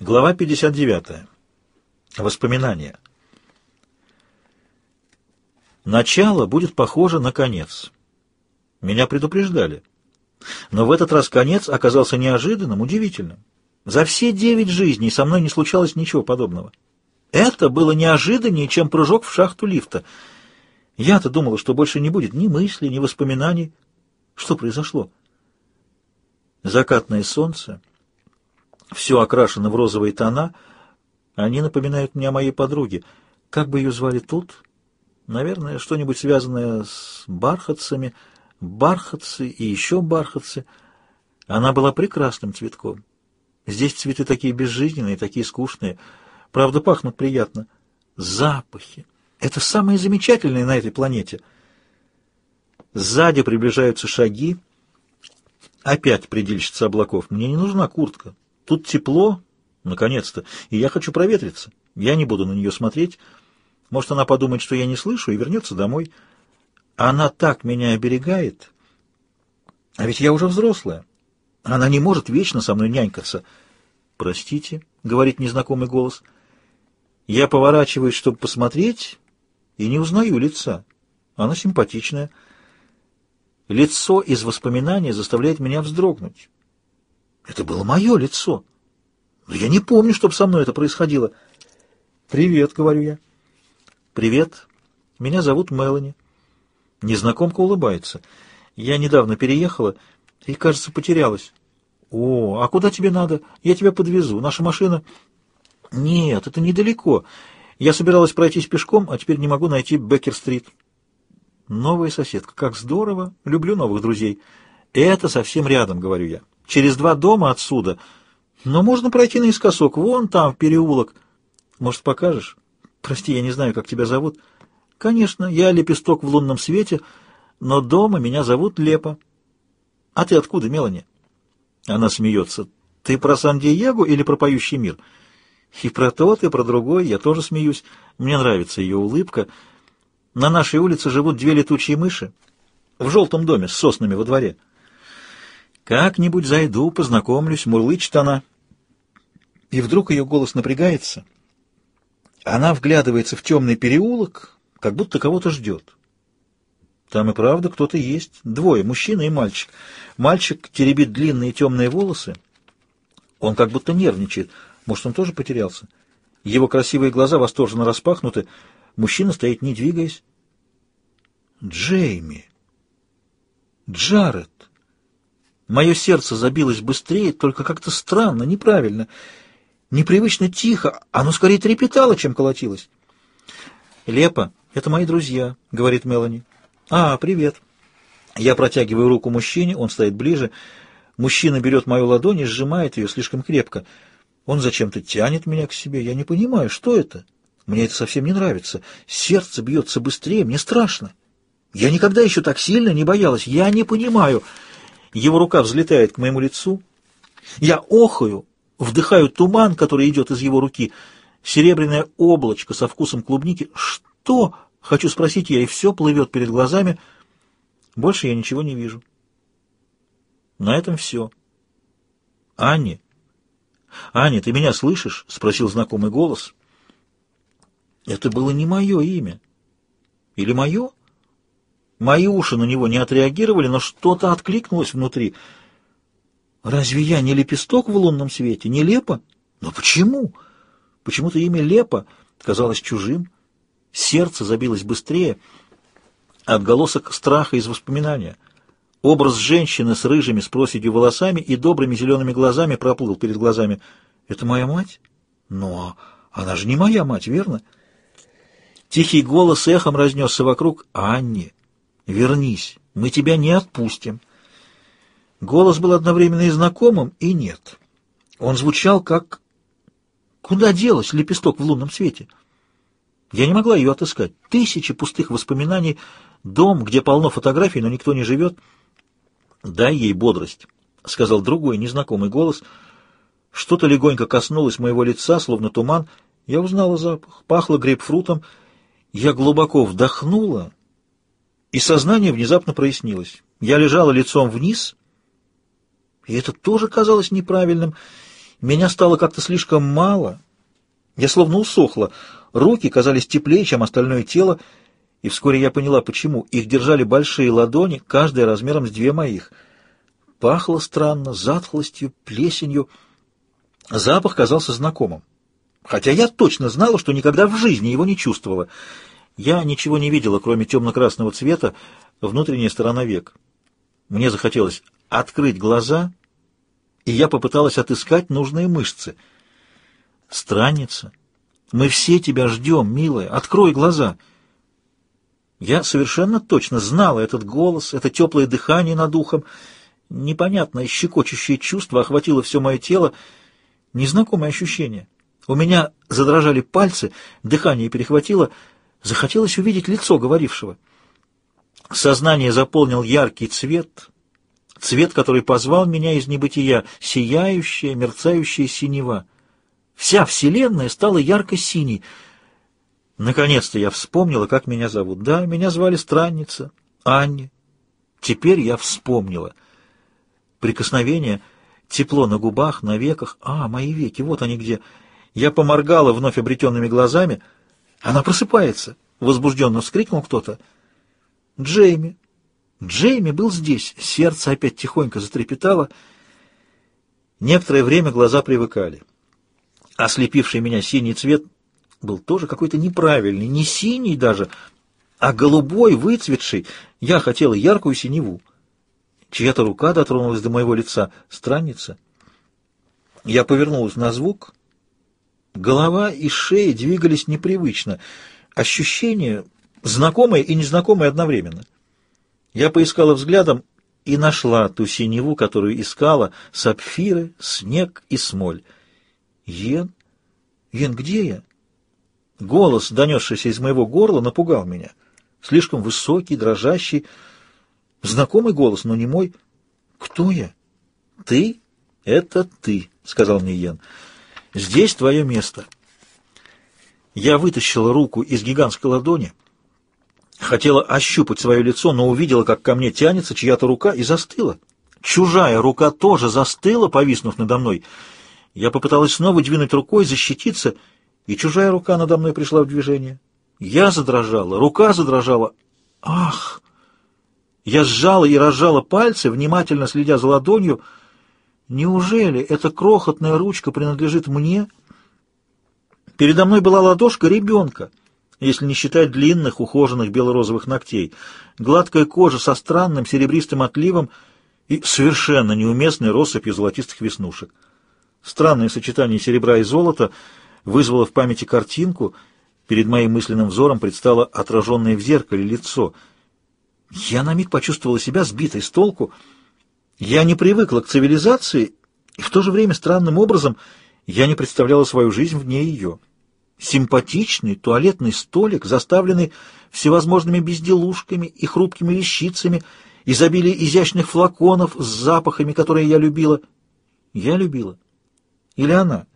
Глава 59. Воспоминания. Начало будет похоже на конец. Меня предупреждали. Но в этот раз конец оказался неожиданным, удивительным. За все девять жизней со мной не случалось ничего подобного. Это было неожиданнее, чем прыжок в шахту лифта. Я-то думала, что больше не будет ни мыслей, ни воспоминаний. Что произошло? Закатное солнце все окрашено в розовые тона. Они напоминают мне о моей подруге. Как бы ее звали тут? Наверное, что-нибудь связанное с бархатцами, бархатцы и еще бархатцы. Она была прекрасным цветком. Здесь цветы такие безжизненные, такие скучные. Правда, пахнут приятно. Запахи. Это самое замечательное на этой планете. Сзади приближаются шаги. Опять предельщица облаков. Мне не нужна куртка. Тут тепло, наконец-то, и я хочу проветриться. Я не буду на нее смотреть. Может, она подумает, что я не слышу, и вернется домой. Она так меня оберегает. А ведь я уже взрослая. Она не может вечно со мной нянькаться. «Простите», — говорит незнакомый голос. Я поворачиваюсь, чтобы посмотреть, и не узнаю лица. Она симпатичная. Лицо из воспоминаний заставляет меня вздрогнуть. Это было мое лицо. Но я не помню, чтобы со мной это происходило. «Привет», — говорю я. «Привет. Меня зовут Мелани». Незнакомка улыбается. «Я недавно переехала и, кажется, потерялась». «О, а куда тебе надо? Я тебя подвезу. Наша машина...» «Нет, это недалеко. Я собиралась пройтись пешком, а теперь не могу найти Беккер-стрит». «Новая соседка. Как здорово. Люблю новых друзей. Это совсем рядом», — говорю я через два дома отсюда. Но можно пройти наискосок, вон там, в переулок. Может, покажешь? Прости, я не знаю, как тебя зовут. Конечно, я лепесток в лунном свете, но дома меня зовут Лепа. А ты откуда, Мелани? Она смеется. Ты про Сан-Диего или про поющий мир? И про тот, и про другой я тоже смеюсь. Мне нравится ее улыбка. На нашей улице живут две летучие мыши в желтом доме с соснами во дворе. «Как-нибудь зайду, познакомлюсь», — мурлычет она. И вдруг ее голос напрягается. Она вглядывается в темный переулок, как будто кого-то ждет. Там и правда кто-то есть. Двое, мужчина и мальчик. Мальчик теребит длинные темные волосы. Он как будто нервничает. Может, он тоже потерялся? Его красивые глаза восторженно распахнуты. Мужчина стоит, не двигаясь. Джейми. Джаред. Мое сердце забилось быстрее, только как-то странно, неправильно, непривычно тихо, оно скорее трепетало, чем колотилось. «Лепа, это мои друзья», — говорит Мелани. «А, привет». Я протягиваю руку мужчине, он стоит ближе. Мужчина берет мою ладонь и сжимает ее слишком крепко. Он зачем-то тянет меня к себе. Я не понимаю, что это. Мне это совсем не нравится. Сердце бьется быстрее, мне страшно. Я никогда еще так сильно не боялась. Я не понимаю. Его рука взлетает к моему лицу. Я охаю, вдыхаю туман, который идет из его руки. Серебряное облачко со вкусом клубники. Что? Хочу спросить я, и все плывет перед глазами. Больше я ничего не вижу. На этом все. Анни. Аня, ты меня слышишь? Спросил знакомый голос. Это было не мое имя. Или мое? Мои уши на него не отреагировали, но что-то откликнулось внутри. Разве я не лепесток в лунном свете, не лепо? Но почему? Почему-то имя Лепо казалось чужим. Сердце забилось быстрее. Отголосок страха из воспоминания. Образ женщины с рыжими с проседью волосами и добрыми зелеными глазами проплыл перед глазами. «Это моя мать? Но она же не моя мать, верно?» Тихий голос эхом разнесся вокруг. «Анни!» Вернись, мы тебя не отпустим. Голос был одновременно и знакомым, и нет. Он звучал как... Куда делась лепесток в лунном свете? Я не могла ее отыскать. Тысячи пустых воспоминаний, дом, где полно фотографий, но никто не живет. «Дай ей бодрость», — сказал другой, незнакомый голос. Что-то легонько коснулось моего лица, словно туман. Я узнала запах. Пахло грейпфрутом. Я глубоко вдохнула и сознание внезапно прояснилось. Я лежала лицом вниз, и это тоже казалось неправильным. Меня стало как-то слишком мало. Я словно усохла. Руки казались теплее, чем остальное тело, и вскоре я поняла, почему. Их держали большие ладони, каждая размером с две моих. Пахло странно, затхлостью, плесенью. Запах казался знакомым. Хотя я точно знала, что никогда в жизни его не чувствовала. Я ничего не видела, кроме темно-красного цвета, внутренняя сторона век. Мне захотелось открыть глаза, и я попыталась отыскать нужные мышцы. Странница, мы все тебя ждем, милая, открой глаза. Я совершенно точно знала этот голос, это теплое дыхание над ухом, непонятное щекочущее чувство охватило все мое тело, незнакомое ощущение. У меня задрожали пальцы, дыхание перехватило, захотелось увидеть лицо говорившего. Сознание заполнил яркий цвет, цвет, который позвал меня из небытия, сияющая, мерцающая синева. Вся вселенная стала ярко-синей. Наконец-то я вспомнила, как меня зовут. Да, меня звали Странница, Анни. Теперь я вспомнила. Прикосновение, тепло на губах, на веках. А, мои веки, вот они где. Я поморгала вновь обретенными глазами. Она просыпается. Возбужденно вскрикнул кто-то. Джейми. Джейми был здесь. Сердце опять тихонько затрепетало. Некоторое время глаза привыкали. Ослепивший меня синий цвет был тоже какой-то неправильный, не синий даже, а голубой, выцветший. Я хотела яркую синеву. Чья-то рука дотронулась до моего лица. Странница. Я повернулась на звук. Голова и шея двигались непривычно. Ощущение знакомое и незнакомое одновременно. Я поискала взглядом и нашла ту синеву, которую искала, сапфиры, снег и смоль. Йен? Йен, где я? Голос, донесшийся из моего горла, напугал меня. Слишком высокий, дрожащий. Знакомый голос, но не мой. Кто я? Ты? Это ты, сказал мне Йен. Здесь твое место. Я вытащила руку из гигантской ладони, хотела ощупать свое лицо, но увидела, как ко мне тянется чья-то рука и застыла. Чужая рука тоже застыла, повиснув надо мной. Я попыталась снова двинуть рукой, защититься, и чужая рука надо мной пришла в движение. Я задрожала, рука задрожала. Ах! Я сжала и разжала пальцы, внимательно следя за ладонью. Неужели эта крохотная ручка принадлежит мне? Передо мной была ладошка ребенка, если не считать длинных, ухоженных бело-розовых ногтей, гладкая кожа со странным серебристым отливом и совершенно неуместной россыпью золотистых веснушек. Странное сочетание серебра и золота вызвало в памяти картинку. Перед моим мысленным взором предстало отраженное в зеркале лицо. Я на миг почувствовала себя сбитой с толку. Я не привыкла к цивилизации, и в то же время странным образом я не представляла свою жизнь вне ее. Симпатичный туалетный столик, заставленный всевозможными безделушками и хрупкими вещицами, изобилие изящных флаконов с запахами, которые я любила. Я любила. Или она?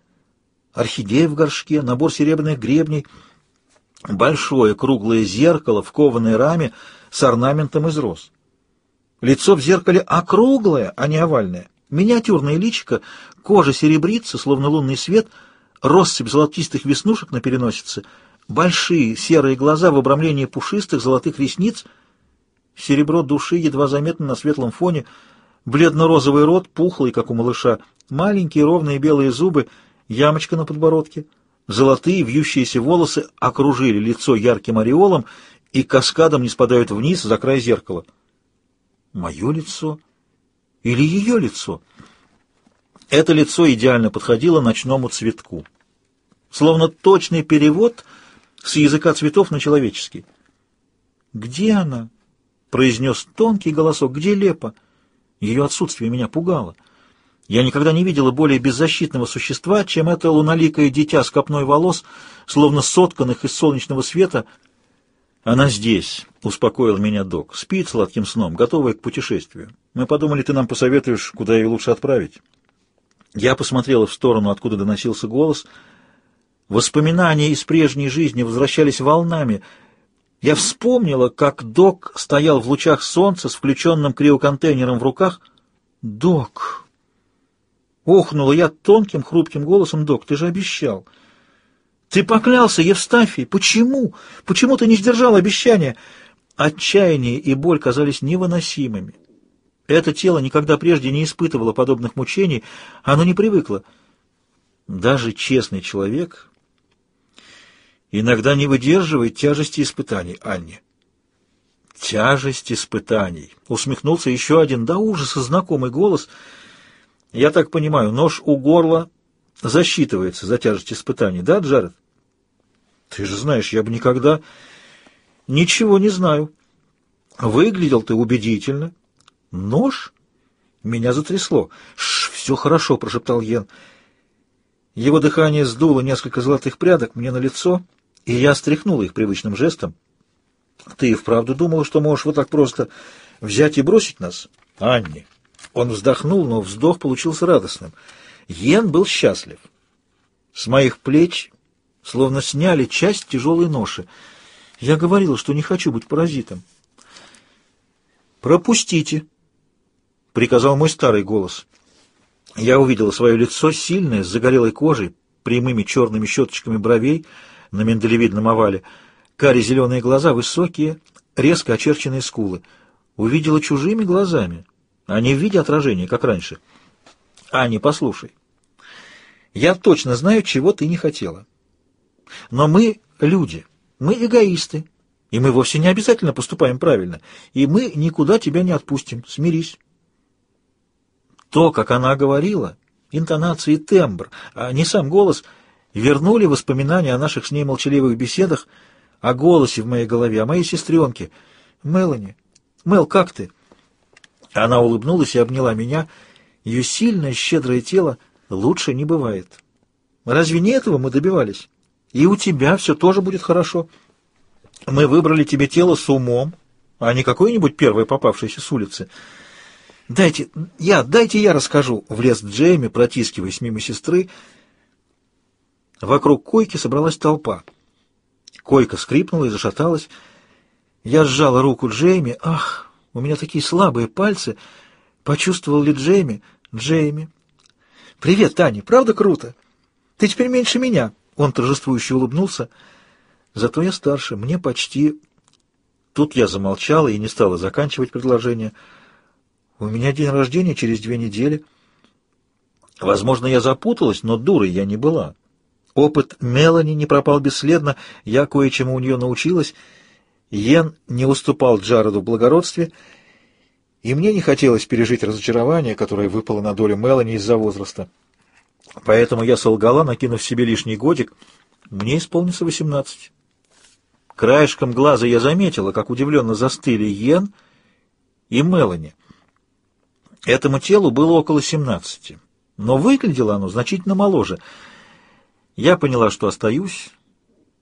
Орхидея в горшке, набор серебряных гребней, большое круглое зеркало в кованой раме с орнаментом из роз. Лицо в зеркале округлое, а не овальное. Миниатюрное личико, кожа серебрится, словно лунный свет, россыпь золотистых веснушек на переносице, большие серые глаза в обрамлении пушистых золотых ресниц, серебро души едва заметно на светлом фоне, бледно-розовый рот, пухлый, как у малыша, Маленькие ровные белые зубы, ямочка на подбородке, золотые вьющиеся волосы окружили лицо ярким ореолом и каскадом не спадают вниз за край зеркала. Мое лицо? Или ее лицо? Это лицо идеально подходило ночному цветку. Словно точный перевод с языка цветов на человеческий. «Где она?» — произнес тонкий голосок. «Где Лепа?» Ее отсутствие меня пугало. Я никогда не видела более беззащитного существа, чем это луноликое дитя с копной волос, словно сотканных из солнечного света. «Она здесь», — успокоил меня док. «Спит сладким сном, готовая к путешествию. Мы подумали, ты нам посоветуешь, куда ее лучше отправить». Я посмотрела в сторону, откуда доносился голос. Воспоминания из прежней жизни возвращались волнами. Я вспомнила, как док стоял в лучах солнца с включенным криоконтейнером в руках. «Док!» Охнула я тонким, хрупким голосом, док, ты же обещал. Ты поклялся, Евстафий. Почему? Почему ты не сдержал обещания? Отчаяние и боль казались невыносимыми. Это тело никогда прежде не испытывало подобных мучений, оно не привыкло. Даже честный человек иногда не выдерживает тяжести испытаний, Анне. Тяжесть испытаний. Усмехнулся еще один до ужаса знакомый голос. Я так понимаю, нож у горла засчитывается за тяжесть испытаний, да, Джаред? Ты же знаешь, я бы никогда... Ничего не знаю. Выглядел ты убедительно. Нож? Меня затрясло. Ш, все хорошо, прошептал Йен. Его дыхание сдуло несколько золотых прядок мне на лицо, и я стряхнул их привычным жестом. Ты и вправду думала, что можешь вот так просто взять и бросить нас? Анни. Он вздохнул, но вздох получился радостным. Йен был счастлив. С моих плеч словно сняли часть тяжелой ноши. Я говорила, что не хочу быть паразитом. «Пропустите», — приказал мой старый голос. Я увидела свое лицо, сильное, с загорелой кожей, прямыми черными щеточками бровей на миндалевидном овале, кари зеленые глаза, высокие, резко очерченные скулы. Увидела чужими глазами, а не в виде отражения, как раньше. «Аня, послушай, я точно знаю, чего ты не хотела». Но мы люди, мы эгоисты, и мы вовсе не обязательно поступаем правильно, и мы никуда тебя не отпустим, смирись. То, как она говорила, интонации тембр, а не сам голос, вернули воспоминания о наших с ней молчаливых беседах, о голосе в моей голове, о моей сестренке. Мелани, Мел, как ты? Она улыбнулась и обняла меня. Ее сильное, щедрое тело лучше не бывает. Разве не этого мы добивались? И у тебя все тоже будет хорошо. Мы выбрали тебе тело с умом, а не какое-нибудь первое попавшееся с улицы. Дайте я, дайте я расскажу, влез Джейми, протискиваясь мимо сестры. Вокруг койки собралась толпа. Койка скрипнула и зашаталась. Я сжала руку Джейми. Ах, у меня такие слабые пальцы. Почувствовал ли Джейми? Джейми. Привет, Таня, правда круто? Ты теперь меньше меня. Он торжествующе улыбнулся. Зато я старше, мне почти... Тут я замолчала и не стала заканчивать предложение. У меня день рождения через две недели. Возможно, я запуталась, но дурой я не была. Опыт Мелани не пропал бесследно, я кое-чему у нее научилась. Йен не уступал Джареду в благородстве, и мне не хотелось пережить разочарование, которое выпало на долю Мелани из-за возраста. Поэтому я солгала, накинув себе лишний годик. Мне исполнится восемнадцать. Краешком глаза я заметила, как удивленно застыли Йен и Мелани. Этому телу было около семнадцати, но выглядело оно значительно моложе. Я поняла, что остаюсь.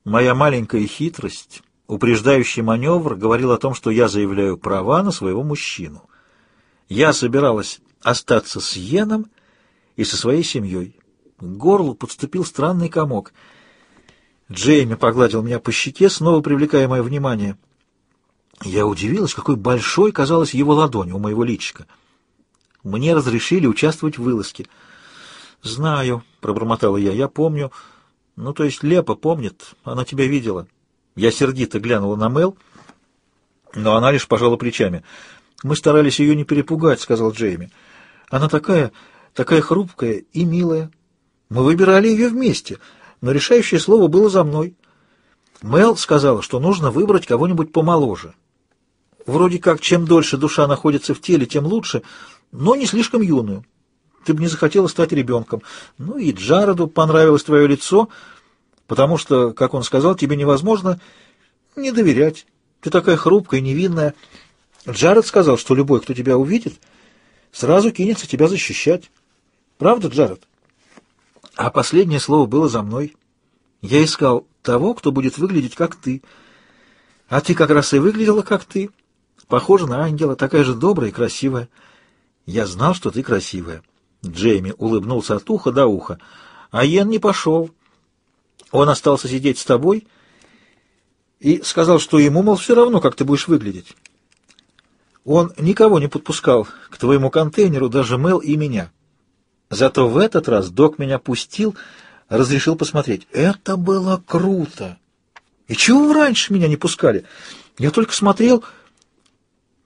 Моя маленькая хитрость, упреждающий маневр, говорил о том, что я заявляю права на своего мужчину. Я собиралась остаться с Йеном и со своей семьей. К горлу подступил странный комок. Джейми погладил меня по щеке, снова привлекая мое внимание. Я удивилась, какой большой казалась его ладонь у моего личика. Мне разрешили участвовать в вылазке. «Знаю», — пробормотала я, — «я помню». «Ну, то есть Лепа помнит, она тебя видела». Я сердито глянула на Мел, но она лишь пожала плечами. «Мы старались ее не перепугать», — сказал Джейми. «Она такая, такая хрупкая и милая». Мы выбирали ее вместе, но решающее слово было за мной. Мел сказала, что нужно выбрать кого-нибудь помоложе. Вроде как, чем дольше душа находится в теле, тем лучше, но не слишком юную. Ты бы не захотела стать ребенком. Ну и Джареду понравилось твое лицо, потому что, как он сказал, тебе невозможно не доверять. Ты такая хрупкая, невинная. Джаред сказал, что любой, кто тебя увидит, сразу кинется тебя защищать. Правда, Джаред? А последнее слово было за мной. Я искал того, кто будет выглядеть как ты. А ты как раз и выглядела как ты. Похожа на ангела, такая же добрая и красивая. Я знал, что ты красивая. Джейми улыбнулся от уха до уха. А Йен не пошел. Он остался сидеть с тобой и сказал, что ему, мол, все равно, как ты будешь выглядеть. Он никого не подпускал к твоему контейнеру, даже Мел и меня. Зато в этот раз док меня пустил, разрешил посмотреть. Это было круто! И чего вы раньше меня не пускали? Я только смотрел,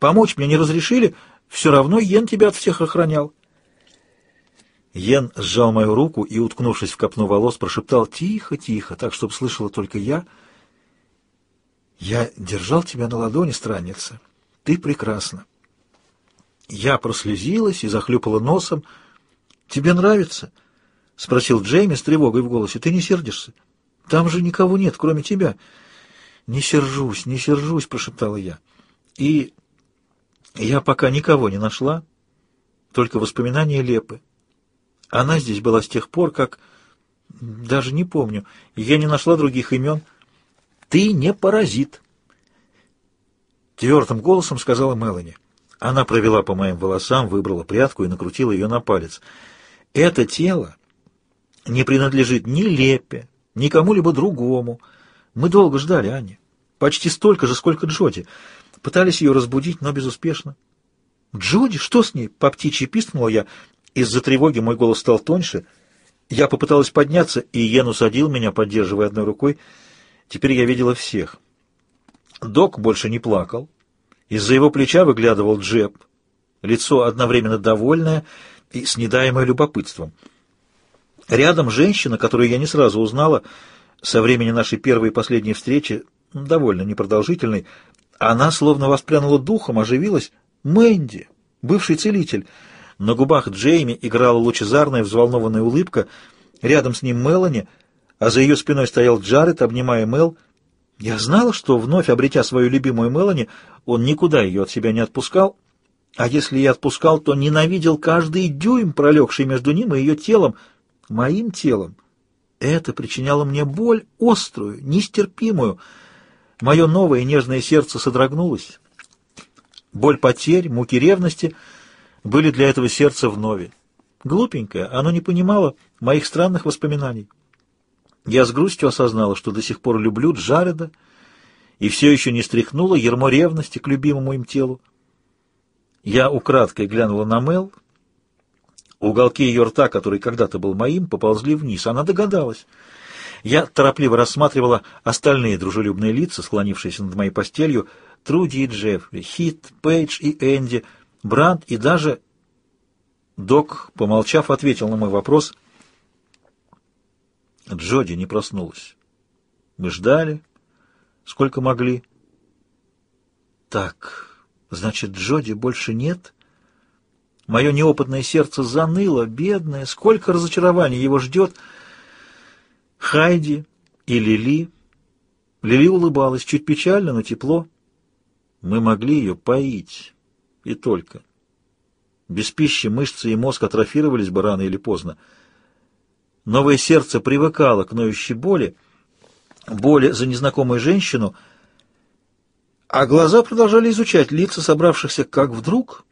помочь мне не разрешили, все равно Йен тебя от всех охранял. Йен сжал мою руку и, уткнувшись в копну волос, прошептал «Тихо, тихо», так, чтобы слышала только я. «Я держал тебя на ладони, странница. Ты прекрасна». Я прослезилась и захлюпала носом. «Тебе нравится?» — спросил Джейми с тревогой в голосе. «Ты не сердишься? Там же никого нет, кроме тебя». «Не сержусь, не сержусь», — прошептала я. «И я пока никого не нашла, только воспоминания Лепы. Она здесь была с тех пор, как... Даже не помню. Я не нашла других имен. Ты не паразит. Твердым голосом сказала Мелани. Она провела по моим волосам, выбрала прядку и накрутила ее на палец. Это тело не принадлежит ни Лепе, ни кому-либо другому. Мы долго ждали Ани. Почти столько же, сколько Джоди. Пытались ее разбудить, но безуспешно. «Джоди, что с ней?» — по птичьи пискнула я. Из-за тревоги мой голос стал тоньше. Я попыталась подняться, и Йен усадил меня, поддерживая одной рукой. Теперь я видела всех. Док больше не плакал. Из-за его плеча выглядывал Джеб. Лицо одновременно довольное и с недаемое любопытством. Рядом женщина, которую я не сразу узнала, со времени нашей первой и последней встречи, довольно непродолжительной, она словно воспрянула духом, оживилась. Мэнди, бывший целитель. На губах Джейми играла лучезарная взволнованная улыбка, рядом с ним Мелани, а за ее спиной стоял Джаред, обнимая Мел. Я знала, что, вновь обретя свою любимую Мелани, он никуда ее от себя не отпускал, а если и отпускал, то ненавидел каждый дюйм, пролегший между ним и ее телом, моим телом. Это причиняло мне боль острую, нестерпимую, Мое новое нежное сердце содрогнулось. Боль потерь, муки ревности были для этого сердца вновь. Глупенькое, оно не понимало моих странных воспоминаний. Я с грустью осознала, что до сих пор люблю Джареда, и все еще не стряхнула ермо ревности к любимому им телу. Я украдкой глянула на Мел. Уголки ее рта, который когда-то был моим, поползли вниз. Она догадалась. Я торопливо рассматривала остальные дружелюбные лица, склонившиеся над моей постелью, Труди и Джеффри, Хит, Пейдж и Энди, Бранд и даже... Док, помолчав, ответил на мой вопрос. Джоди не проснулась. Мы ждали, сколько могли. Так, значит, Джоди больше нет? Мое неопытное сердце заныло, бедное, сколько разочарований его ждет — Хайди и Лили. Лили улыбалась, чуть печально, но тепло. Мы могли ее поить. И только. Без пищи мышцы и мозг атрофировались бы рано или поздно. Новое сердце привыкало к ноющей боли, боли за незнакомую женщину, а глаза продолжали изучать лица собравшихся, как вдруг...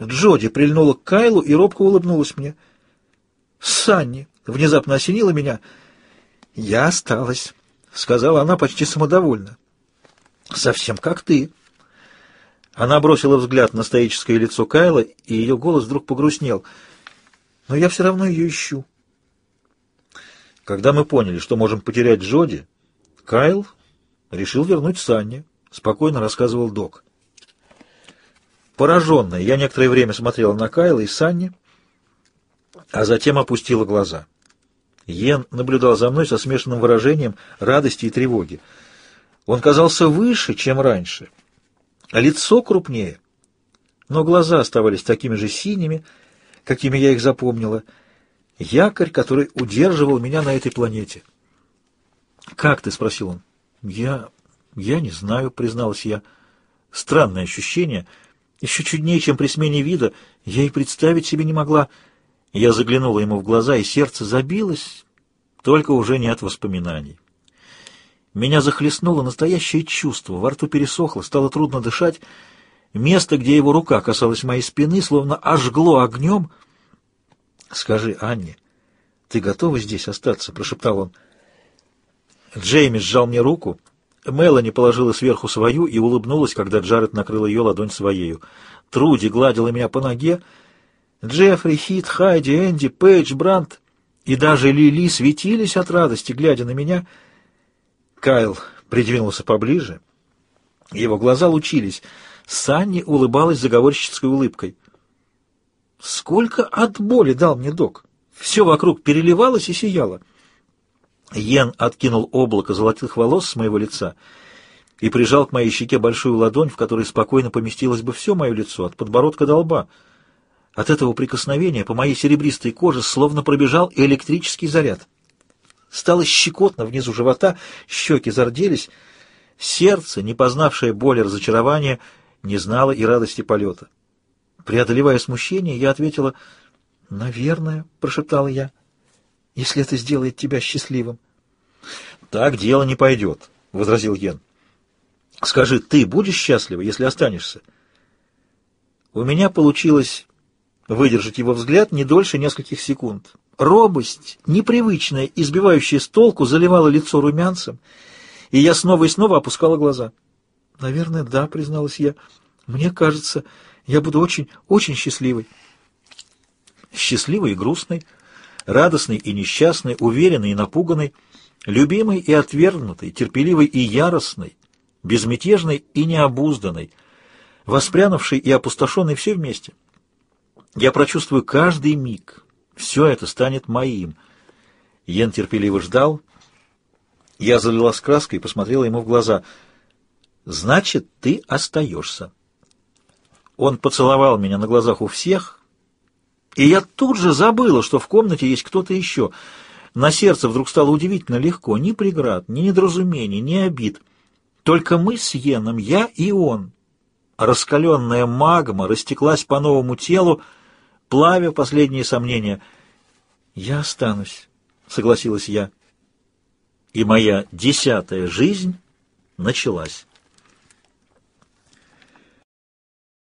Джоди прильнула к Кайлу и робко улыбнулась мне. «Санни!» Внезапно осенило меня. «Я осталась», — сказала она почти самодовольно. «Совсем как ты». Она бросила взгляд на стоическое лицо Кайла, и ее голос вдруг погрустнел. «Но я все равно ее ищу». Когда мы поняли, что можем потерять Джоди, Кайл решил вернуть Санни, спокойно рассказывал док. Пораженная, я некоторое время смотрела на Кайла и Санни, а затем опустила глаза. Йен наблюдал за мной со смешанным выражением радости и тревоги. Он казался выше, чем раньше, а лицо крупнее, но глаза оставались такими же синими, какими я их запомнила. Якорь, который удерживал меня на этой планете. «Как ты?» — спросил он. «Я... я не знаю», — призналась я. Странное ощущение. Еще чуднее, чем при смене вида. Я и представить себе не могла... Я заглянула ему в глаза, и сердце забилось, только уже не от воспоминаний. Меня захлестнуло настоящее чувство, во рту пересохло, стало трудно дышать. Место, где его рука касалась моей спины, словно ожгло огнем. «Скажи, Анне, ты готова здесь остаться?» — прошептал он. Джейми сжал мне руку. Мелани положила сверху свою и улыбнулась, когда Джаред накрыл ее ладонь своею. Труди гладила меня по ноге, Джеффри, Хит, Хайди, Энди, Пейдж, Брандт и даже Лили светились от радости, глядя на меня. Кайл придвинулся поближе. Его глаза лучились. Санни улыбалась заговорщицкой улыбкой. Сколько от боли дал мне док! Все вокруг переливалось и сияло. Йен откинул облако золотых волос с моего лица и прижал к моей щеке большую ладонь, в которой спокойно поместилось бы все мое лицо, от подбородка до лба. От этого прикосновения по моей серебристой коже словно пробежал электрический заряд. Стало щекотно внизу живота, щеки зарделись, сердце, не познавшее боли разочарования, не знало и радости полета. Преодолевая смущение, я ответила «Наверное», — прошептала я, — «если это сделает тебя счастливым». «Так дело не пойдет», — возразил Йен. «Скажи, ты будешь счастлива, если останешься?» У меня получилось выдержать его взгляд не дольше нескольких секунд. Робость, непривычная, избивающая с толку, заливала лицо румянцем, и я снова и снова опускала глаза. «Наверное, да», — призналась я. «Мне кажется, я буду очень, очень счастливой». Счастливой и грустной, радостной и несчастной, уверенной и напуганной, любимой и отвергнутой, терпеливой и яростной, безмятежной и необузданной, воспрянувшей и опустошенной все вместе. Я прочувствую каждый миг. Все это станет моим. Йен терпеливо ждал. Я залилась краской и посмотрела ему в глаза. «Значит, ты остаешься». Он поцеловал меня на глазах у всех, и я тут же забыла, что в комнате есть кто-то еще. На сердце вдруг стало удивительно легко. Ни преград, ни недоразумений, ни обид. Только мы с Йеном, я и он. Раскаленная магма растеклась по новому телу, плавя последние сомнения. «Я останусь», — согласилась я. И моя десятая жизнь началась.